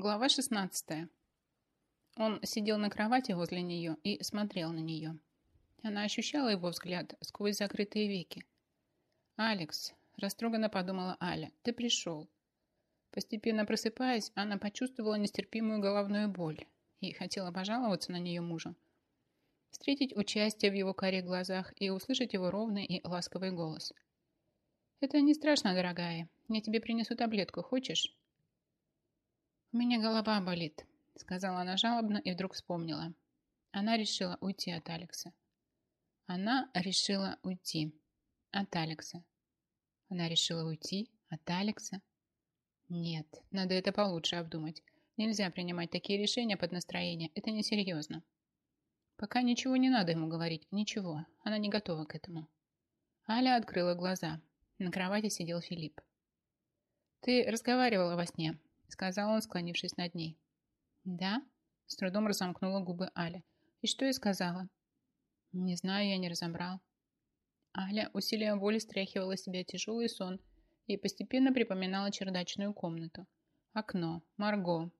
Глава 16. Он сидел на кровати возле нее и смотрел на нее. Она ощущала его взгляд сквозь закрытые веки. «Алекс», – растроганно подумала Аля, – «ты пришел». Постепенно просыпаясь, она почувствовала нестерпимую головную боль и хотела пожаловаться на нее мужу. Встретить участие в его карих глазах и услышать его ровный и ласковый голос. «Это не страшно, дорогая. Я тебе принесу таблетку. Хочешь?» «У меня голова болит», — сказала она жалобно и вдруг вспомнила. Она решила уйти от Алекса. Она решила уйти от Алекса. Она решила уйти от Алекса. Нет, надо это получше обдумать. Нельзя принимать такие решения под настроение. Это несерьезно. Пока ничего не надо ему говорить. Ничего. Она не готова к этому. Аля открыла глаза. На кровати сидел Филипп. «Ты разговаривала во сне», сказал он, склонившись над ней. «Да?» – с трудом разомкнула губы Аля. «И что я сказала?» «Не знаю, я не разобрал». Аля усилием воли стряхивала себя тяжелый сон и постепенно припоминала чердачную комнату, окно, Марго.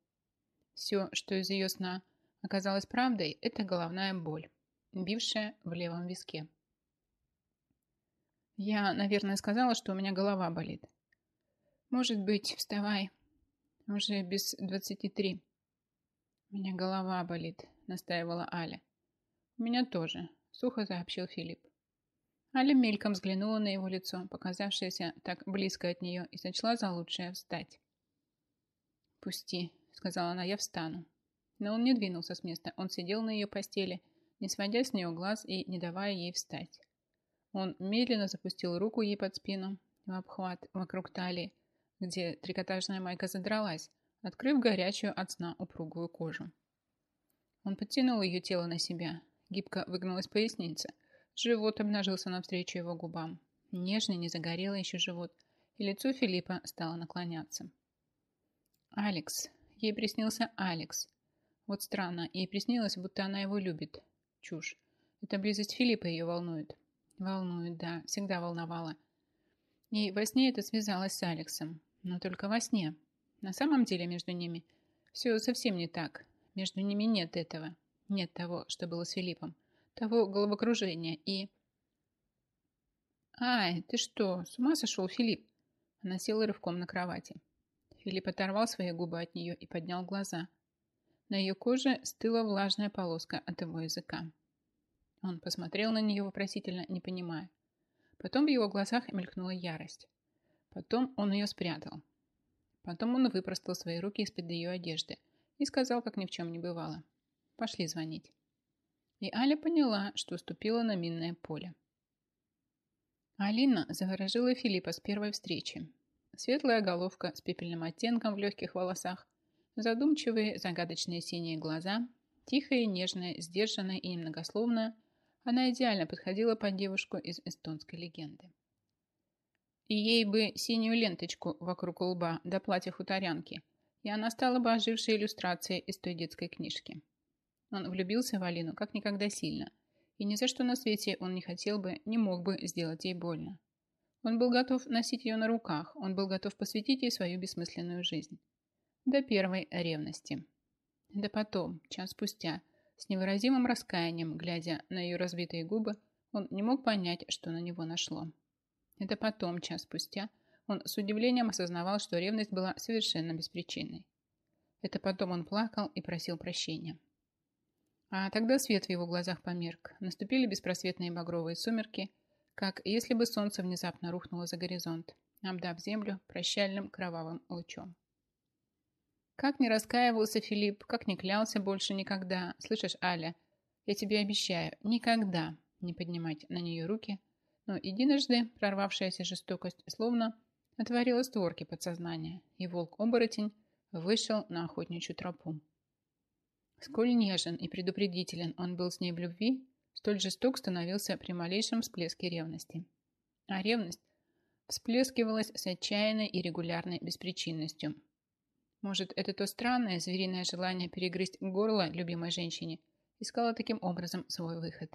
Все, что из ее сна оказалось правдой, это головная боль, бившая в левом виске. Я, наверное, сказала, что у меня голова болит. Может быть, вставай, уже без двадцати три. У меня голова болит, настаивала Аля. У меня тоже, сухо сообщил Филипп. Аля мельком взглянула на его лицо, показавшееся так близко от нее, и сочла за лучшее встать. «Пусти», — сказала она, — «я встану». Но он не двинулся с места, он сидел на ее постели, не сводя с нее глаз и не давая ей встать. Он медленно запустил руку ей под спину, в обхват вокруг талии, где трикотажная майка задралась, открыв горячую от сна упругую кожу. Он подтянул ее тело на себя, гибко выгнулась поясница, живот обнажился навстречу его губам. Нежный, не загорелый еще живот, и лицо Филиппа стало наклоняться. Алекс. Ей приснился Алекс. Вот странно, ей приснилось, будто она его любит. Чушь. Эта близость Филиппа ее волнует. Волнует, да, всегда волновала. И во сне это связалось с Алексом. Но только во сне. На самом деле между ними все совсем не так. Между ними нет этого. Нет того, что было с Филиппом. Того головокружения и... «Ай, ты что, с ума сошел, Филипп?» Она села рывком на кровати. Филипп оторвал свои губы от нее и поднял глаза. На ее коже стыла влажная полоска от его языка. Он посмотрел на нее вопросительно, не понимая. Потом в его глазах мелькнула ярость. Потом он ее спрятал. Потом он выпростал свои руки из-под ее одежды и сказал, как ни в чем не бывало. «Пошли звонить». И Аля поняла, что ступила на минное поле. Алина заворожила Филиппа с первой встречи. Светлая головка с пепельным оттенком в легких волосах, задумчивые загадочные синие глаза, тихая, нежная, сдержанная и немногословная, она идеально подходила под девушку из эстонской легенды. И ей бы синюю ленточку вокруг лба до платья хуторянки, и она стала бы ожившей иллюстрацией из той детской книжки. Он влюбился в Алину как никогда сильно, и ни за что на свете он не хотел бы, не мог бы сделать ей больно. Он был готов носить ее на руках, он был готов посвятить ей свою бессмысленную жизнь. До первой ревности. Да потом, час спустя, с невыразимым раскаянием, глядя на ее разбитые губы, он не мог понять, что на него нашло. Это потом, час спустя, он с удивлением осознавал, что ревность была совершенно беспричинной. Это потом он плакал и просил прощения. А тогда свет в его глазах померк. Наступили беспросветные багровые сумерки, как если бы солнце внезапно рухнуло за горизонт, обдав землю прощальным кровавым лучом. Как не раскаивался Филипп, как не клялся больше никогда. Слышишь, Аля, я тебе обещаю, никогда не поднимать на нее руки, но единожды прорвавшаяся жестокость словно отворила створки подсознания, и волк-оборотень вышел на охотничью тропу. Сколь нежен и предупредителен он был с ней в любви, столь жесток становился при малейшем всплеске ревности. А ревность всплескивалась с отчаянной и регулярной беспричинностью. Может, это то странное звериное желание перегрызть горло любимой женщине искало таким образом свой выход.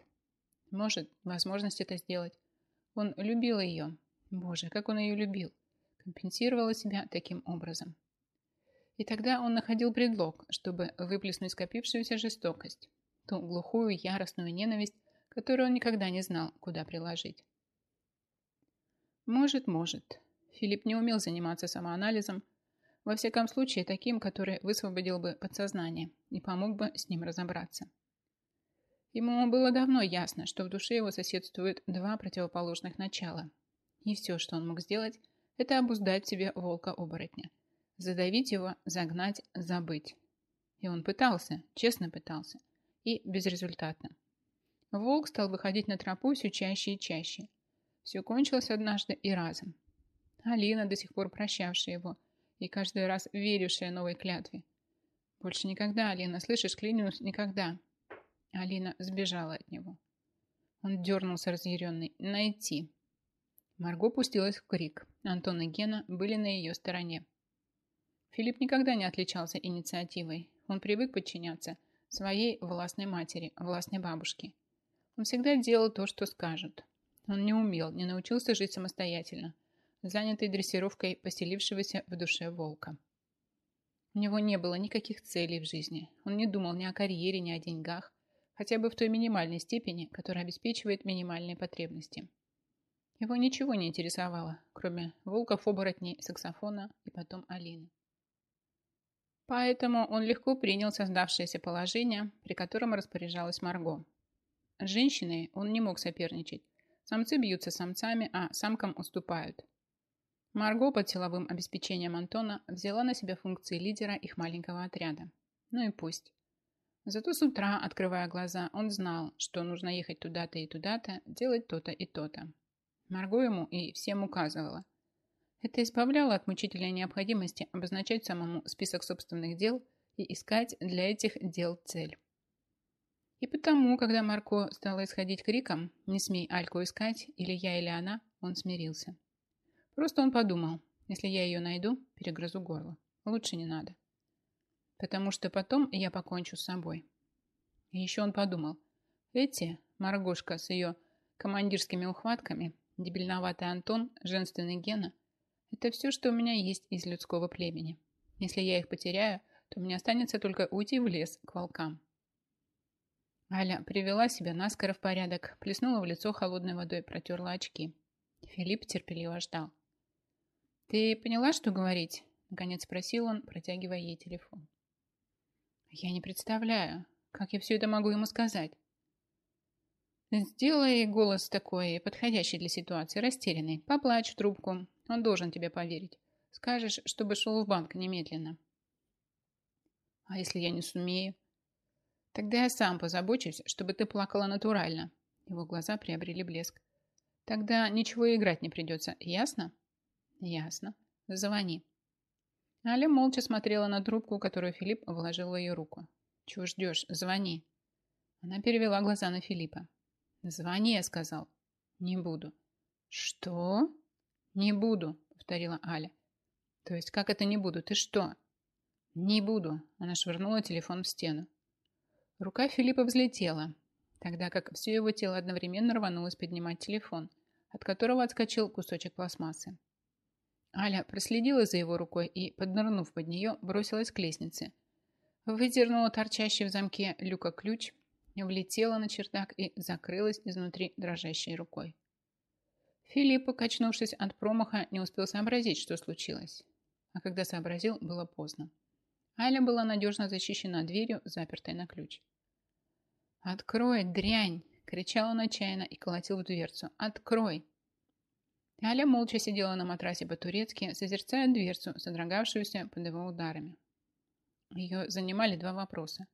Может, возможность это сделать он любил ее. Боже, как он ее любил. Компенсировала себя таким образом. И тогда он находил предлог, чтобы выплеснуть скопившуюся жестокость, ту глухую, яростную ненависть, которую он никогда не знал, куда приложить. Может, может. Филипп не умел заниматься самоанализом, во всяком случае таким, который высвободил бы подсознание и помог бы с ним разобраться. Ему было давно ясно, что в душе его соседствуют два противоположных начала. И все, что он мог сделать, это обуздать себе волка-оборотня. Задавить его, загнать, забыть. И он пытался, честно пытался. И безрезультатно. Волк стал выходить на тропу все чаще и чаще. Все кончилось однажды и разом. Алина, до сих пор прощавшая его, и каждый раз верившая новой клятве. Больше никогда, Алина, слышишь, клянусь, никогда. Алина сбежала от него. Он дернулся разъяренный. Найти. Марго пустилась в крик. Антон и Гена были на ее стороне. Филипп никогда не отличался инициативой. Он привык подчиняться своей властной матери, властной бабушке. Он всегда делал то, что скажут. Он не умел, не научился жить самостоятельно, занятый дрессировкой поселившегося в душе волка. У него не было никаких целей в жизни. Он не думал ни о карьере, ни о деньгах, хотя бы в той минимальной степени, которая обеспечивает минимальные потребности. Его ничего не интересовало, кроме волков, оборотней, саксофона и потом Алины. Поэтому он легко принял создавшееся положение, при котором распоряжалась Марго. С женщиной он не мог соперничать. Самцы бьются самцами, а самкам уступают. Марго под силовым обеспечением Антона взяла на себя функции лидера их маленького отряда. Ну и пусть. Зато с утра, открывая глаза, он знал, что нужно ехать туда-то и туда-то, делать то-то и то-то. Марго ему и всем указывала. Это избавляло от мучительной необходимости обозначать самому список собственных дел и искать для этих дел цель. И потому, когда Марко стала исходить криком «Не смей Альку искать, или я, или она», он смирился. Просто он подумал, если я ее найду, перегрызу горло. Лучше не надо потому что потом я покончу с собой. И еще он подумал, эти, Маргошка с ее командирскими ухватками, дебильноватый Антон, женственный Гена, это все, что у меня есть из людского племени. Если я их потеряю, то мне останется только уйти в лес к волкам. Аля привела себя наскоро в порядок, плеснула в лицо холодной водой, протерла очки. Филипп терпеливо ждал. «Ты поняла, что говорить?» Наконец спросил он, протягивая ей телефон. Я не представляю, как я все это могу ему сказать. Сделай голос такой, подходящий для ситуации, растерянный. Поплачь в трубку. Он должен тебе поверить. Скажешь, чтобы шел в банк немедленно. А если я не сумею? Тогда я сам позабочусь, чтобы ты плакала натурально. Его глаза приобрели блеск. Тогда ничего играть не придется. Ясно? Ясно. Звони. Аля молча смотрела на трубку, которую Филипп вложил в ее руку. «Чего ждешь? Звони». Она перевела глаза на Филиппа. «Звони», я сказал. «Не буду». «Что?» «Не буду», повторила Аля. «То есть как это не буду? Ты что?» «Не буду», она швырнула телефон в стену. Рука Филиппа взлетела, тогда как все его тело одновременно рванулось поднимать телефон, от которого отскочил кусочек пластмассы. Аля проследила за его рукой и, поднырнув под нее, бросилась к лестнице. Выдернула торчащий в замке люка ключ, влетела на чердак и закрылась изнутри дрожащей рукой. Филипп, покачнувшись от промаха, не успел сообразить, что случилось. А когда сообразил, было поздно. Аля была надежно защищена дверью, запертой на ключ. «Открой, дрянь!» – кричал он отчаянно и колотил в дверцу. «Открой!» Аля молча сидела на матрасе по-турецки, созерцая дверцу, содрогавшуюся под его ударами. Ее занимали два вопроса.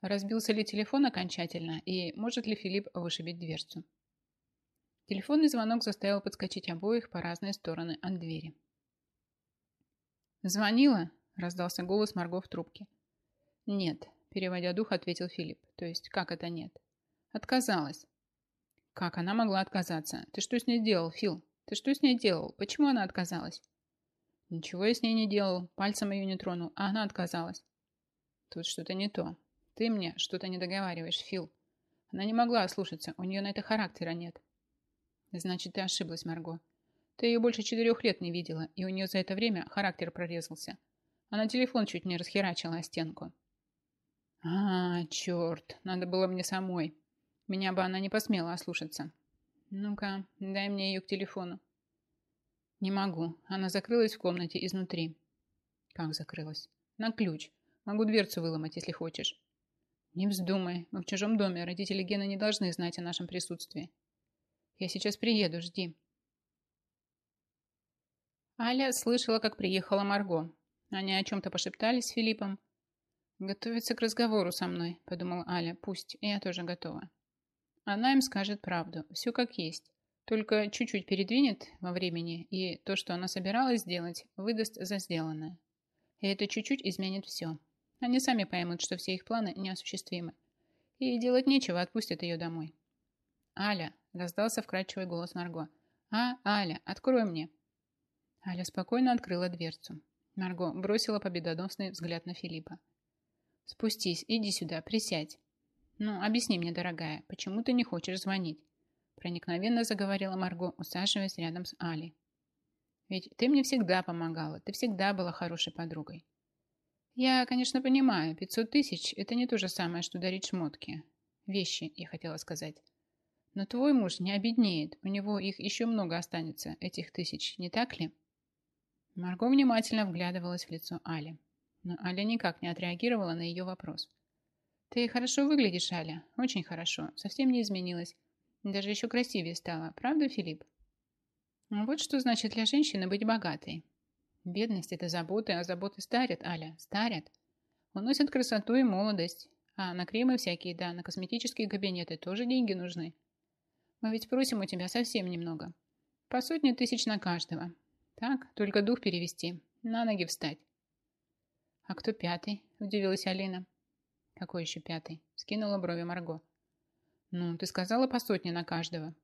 Разбился ли телефон окончательно и может ли Филипп вышибить дверцу? Телефонный звонок заставил подскочить обоих по разные стороны от двери. «Звонила?» – раздался голос Марго в трубке. «Нет», – переводя дух, ответил Филипп. «То есть, как это нет?» «Отказалась». «Как она могла отказаться? Ты что с ней делал, Фил?» Ты что с ней делал? Почему она отказалась? Ничего я с ней не делал, пальцем ее не тронул, а она отказалась. Тут что-то не то. Ты мне что-то не договариваешь, Фил. Она не могла ослушаться, у нее на это характера нет. Значит, ты ошиблась, Марго. Ты ее больше четырех лет не видела, и у нее за это время характер прорезался. Она телефон чуть не расхерачила о стенку. А, черт, надо было мне самой. Меня бы она не посмела ослушаться. Ну-ка, дай мне ее к телефону. Не могу. Она закрылась в комнате изнутри. Как закрылась? На ключ. Могу дверцу выломать, если хочешь. Не вздумай. Мы в чужом доме. Родители Гены не должны знать о нашем присутствии. Я сейчас приеду, жди. Аля слышала, как приехала Марго. Они о чем-то пошептались с Филиппом. «Готовится к разговору со мной», — подумала Аля. «Пусть, я тоже готова». Она им скажет правду, все как есть. Только чуть-чуть передвинет во времени, и то, что она собиралась сделать, выдаст за сделанное. И это чуть-чуть изменит все. Они сами поймут, что все их планы неосуществимы. И делать нечего, отпустят ее домой. «Аля!» – раздался вкрадчивый голос Марго. «А, Аля, открой мне!» Аля спокойно открыла дверцу. Марго бросила победоносный взгляд на Филиппа. «Спустись, иди сюда, присядь. Ну, объясни мне, дорогая, почему ты не хочешь звонить?» Проникновенно заговорила Марго, усаживаясь рядом с Али. «Ведь ты мне всегда помогала, ты всегда была хорошей подругой. Я, конечно, понимаю, 500 тысяч – это не то же самое, что дарить шмотки. Вещи, я хотела сказать. Но твой муж не обеднеет, у него их еще много останется, этих тысяч, не так ли?» Марго внимательно вглядывалась в лицо Али. Но Аля никак не отреагировала на ее вопрос. «Ты хорошо выглядишь, Аля. Очень хорошо. Совсем не изменилась. Даже еще красивее стала. Правда, Филипп?» «Вот что значит для женщины быть богатой. Бедность – это заботы, а заботы старят, Аля, старят. Уносят красоту и молодость. А на кремы всякие, да, на косметические кабинеты тоже деньги нужны. Мы ведь просим у тебя совсем немного. По сотне тысяч на каждого. Так, только дух перевести, на ноги встать. А кто пятый? Удивилась Алина. Какой еще пятый? Скинула брови Марго. Ну, ты сказала по сотне на каждого.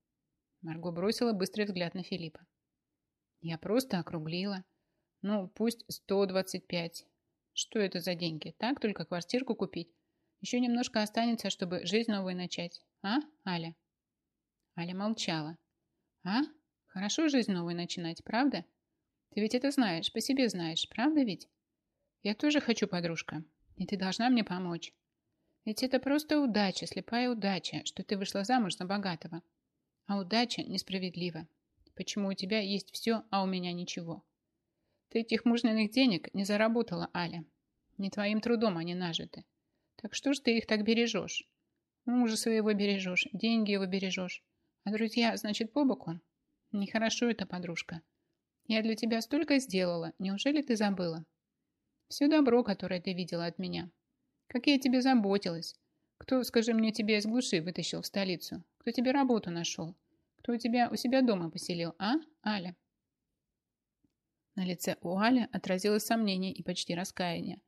Марго бросила быстрый взгляд на Филиппа. Я просто округлила. Ну, пусть 125. Что это за деньги? Так, только квартирку купить? Еще немножко останется, чтобы жизнь новую начать. А, Аля? Аля молчала. А? Хорошо жизнь новую начинать, правда? Ты ведь это знаешь, по себе знаешь, правда ведь? Я тоже хочу, подружка, и ты должна мне помочь. Ведь это просто удача, слепая удача, что ты вышла замуж за богатого. А удача несправедлива. Почему у тебя есть все, а у меня ничего? Ты этих мужниных денег не заработала, Аля. Не твоим трудом они нажиты. Так что ж ты их так бережешь? Мужа своего бережешь, деньги его бережешь. А друзья, значит, по боку? Нехорошо это, подружка. Я для тебя столько сделала. Неужели ты забыла? Все добро, которое ты видела от меня. Как я тебе заботилась. Кто, скажи мне, тебя из глуши вытащил в столицу? Кто тебе работу нашел? Кто у тебя у себя дома поселил, а, Аля? На лице у Али отразилось сомнение и почти раскаяние.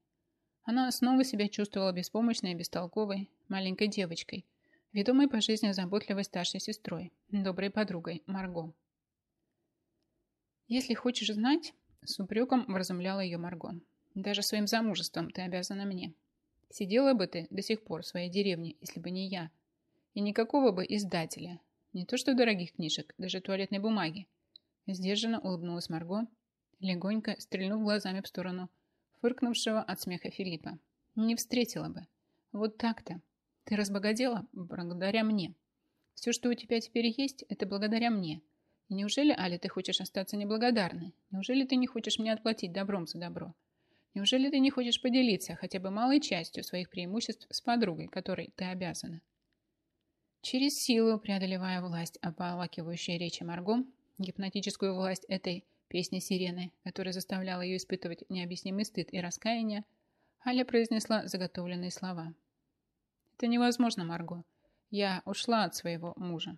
Она снова себя чувствовала беспомощной и бестолковой маленькой девочкой, ведомой по жизни заботливой старшей сестрой, доброй подругой Марго. «Если хочешь знать», — с упреком вразумляла ее Марго, «даже своим замужеством ты обязана мне. Сидела бы ты до сих пор в своей деревне, если бы не я. И никакого бы издателя, не то что дорогих книжек, даже туалетной бумаги». Сдержанно улыбнулась Марго, легонько стрельнув глазами в сторону фыркнувшего от смеха Филиппа. «Не встретила бы. Вот так-то. Ты разбогатела благодаря мне. Все, что у тебя теперь есть, это благодаря мне. Неужели, Аля, ты хочешь остаться неблагодарной? Неужели ты не хочешь мне отплатить добром за добро? Неужели ты не хочешь поделиться хотя бы малой частью своих преимуществ с подругой, которой ты обязана? Через силу, преодолевая власть, обволакивающей речи Марго, гипнотическую власть этой песни сирены, которая заставляла ее испытывать необъяснимый стыд и раскаяние, Аля произнесла заготовленные слова. «Это невозможно, Марго. Я ушла от своего мужа.